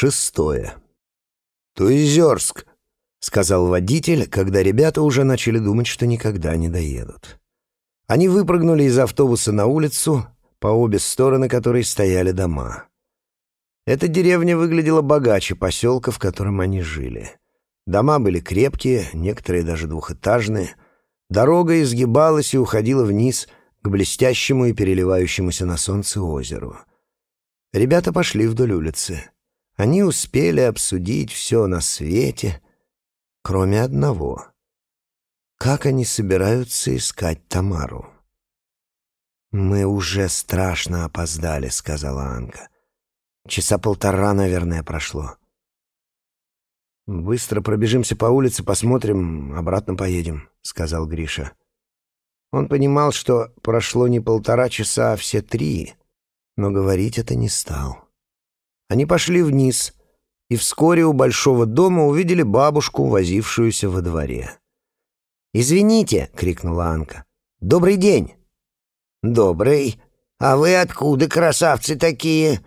Шестое. «Туизерск», — сказал водитель, когда ребята уже начали думать, что никогда не доедут. Они выпрыгнули из автобуса на улицу, по обе стороны которой стояли дома. Эта деревня выглядела богаче поселка, в котором они жили. Дома были крепкие, некоторые даже двухэтажные. Дорога изгибалась и уходила вниз к блестящему и переливающемуся на солнце озеру. Ребята пошли вдоль улицы. Они успели обсудить все на свете, кроме одного. Как они собираются искать Тамару? «Мы уже страшно опоздали», — сказала Анка. «Часа полтора, наверное, прошло». «Быстро пробежимся по улице, посмотрим, обратно поедем», — сказал Гриша. Он понимал, что прошло не полтора часа, а все три, но говорить это не стал. Они пошли вниз и вскоре у большого дома увидели бабушку, возившуюся во дворе. «Извините!» — крикнула Анка. «Добрый день!» «Добрый. А вы откуда, красавцы такие?»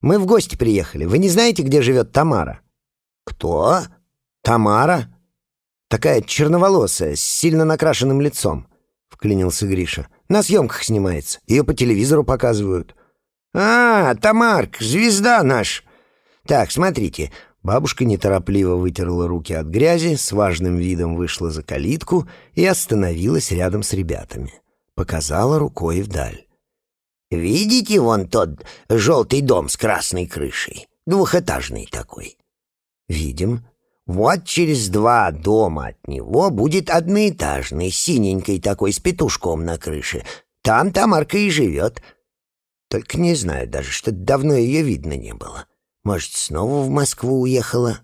«Мы в гости приехали. Вы не знаете, где живет Тамара?» «Кто?» «Тамара. Такая черноволосая, с сильно накрашенным лицом», — вклинился Гриша. «На съемках снимается. Ее по телевизору показывают». «А, Тамарк, звезда наш!» «Так, смотрите». Бабушка неторопливо вытерла руки от грязи, с важным видом вышла за калитку и остановилась рядом с ребятами. Показала рукой вдаль. «Видите вон тот желтый дом с красной крышей? Двухэтажный такой». «Видим». «Вот через два дома от него будет одноэтажный, синенький такой, с петушком на крыше. Там Тамарка и живет. Только не знаю даже, что давно ее видно не было. Может, снова в Москву уехала?»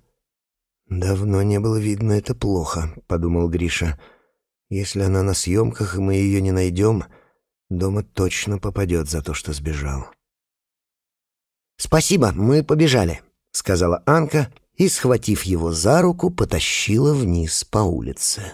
«Давно не было видно, это плохо», — подумал Гриша. «Если она на съемках, и мы ее не найдем, дома точно попадет за то, что сбежал». «Спасибо, мы побежали», — сказала Анка и, схватив его за руку, потащила вниз по улице.